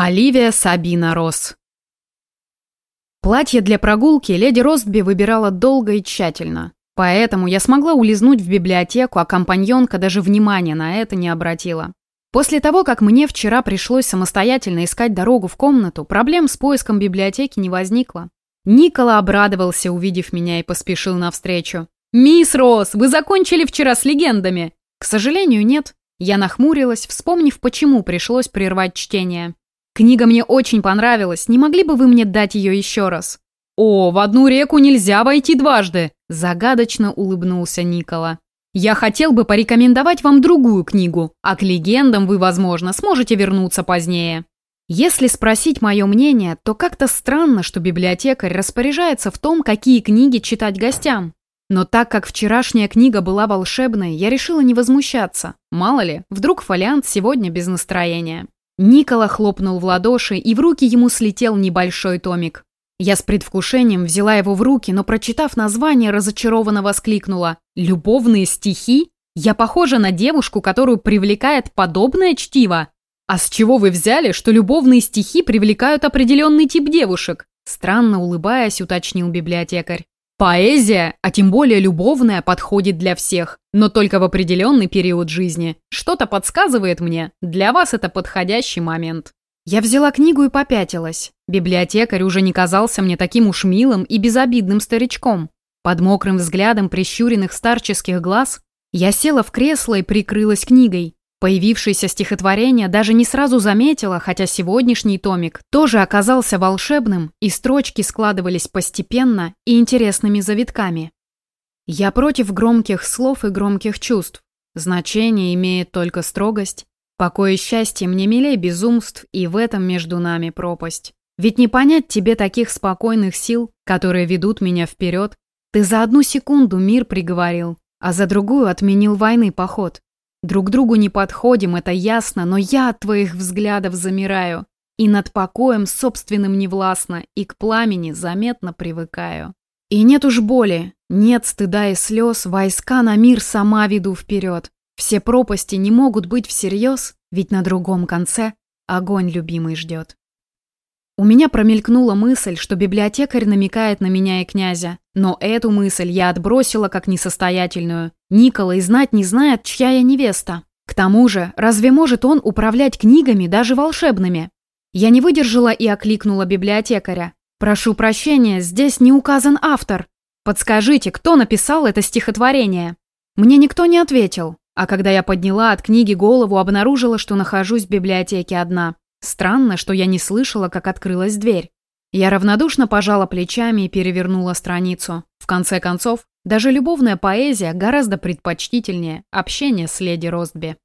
Оливия Сабина Росс Платье для прогулки леди Ростби выбирала долго и тщательно. Поэтому я смогла улизнуть в библиотеку, а компаньонка даже внимания на это не обратила. После того, как мне вчера пришлось самостоятельно искать дорогу в комнату, проблем с поиском библиотеки не возникло. Никола обрадовался, увидев меня, и поспешил навстречу. «Мисс Росс, вы закончили вчера с легендами?» «К сожалению, нет». Я нахмурилась, вспомнив, почему пришлось прервать чтение. Книга мне очень понравилась, не могли бы вы мне дать ее еще раз?» «О, в одну реку нельзя войти дважды!» – загадочно улыбнулся Никола. «Я хотел бы порекомендовать вам другую книгу, а к легендам вы, возможно, сможете вернуться позднее». Если спросить мое мнение, то как-то странно, что библиотекарь распоряжается в том, какие книги читать гостям. Но так как вчерашняя книга была волшебной, я решила не возмущаться. Мало ли, вдруг фолиант сегодня без настроения. Никола хлопнул в ладоши, и в руки ему слетел небольшой томик. Я с предвкушением взяла его в руки, но, прочитав название, разочарованно воскликнула. «Любовные стихи? Я похожа на девушку, которую привлекает подобное чтиво? А с чего вы взяли, что любовные стихи привлекают определенный тип девушек?» Странно улыбаясь, уточнил библиотекарь. Поэзия, а тем более любовная, подходит для всех, но только в определенный период жизни. Что-то подсказывает мне, для вас это подходящий момент. Я взяла книгу и попятилась. Библиотекарь уже не казался мне таким уж милым и безобидным старичком. Под мокрым взглядом прищуренных старческих глаз я села в кресло и прикрылась книгой. Появившееся стихотворение даже не сразу заметила, хотя сегодняшний томик тоже оказался волшебным, и строчки складывались постепенно и интересными завитками. Я против громких слов и громких чувств. Значение имеет только строгость. Покой и счастье мне милей безумств, и в этом между нами пропасть. Ведь не понять тебе таких спокойных сил, которые ведут меня вперед. Ты за одну секунду мир приговорил, а за другую отменил войны поход. Друг другу не подходим, это ясно, но я от твоих взглядов замираю. И над покоем собственным невластно, и к пламени заметно привыкаю. И нет уж боли, нет стыда и слез, войска на мир сама веду вперед. Все пропасти не могут быть всерьез, ведь на другом конце огонь любимый ждет. У меня промелькнула мысль, что библиотекарь намекает на меня и князя. Но эту мысль я отбросила как несостоятельную. Никола и знать не знает, чья я невеста. К тому же, разве может он управлять книгами, даже волшебными? Я не выдержала и окликнула библиотекаря. «Прошу прощения, здесь не указан автор. Подскажите, кто написал это стихотворение?» Мне никто не ответил, а когда я подняла от книги голову, обнаружила, что нахожусь в библиотеке одна. Странно, что я не слышала, как открылась дверь. Я равнодушно пожала плечами и перевернула страницу. В конце концов, даже любовная поэзия гораздо предпочтительнее общения с леди Ростби.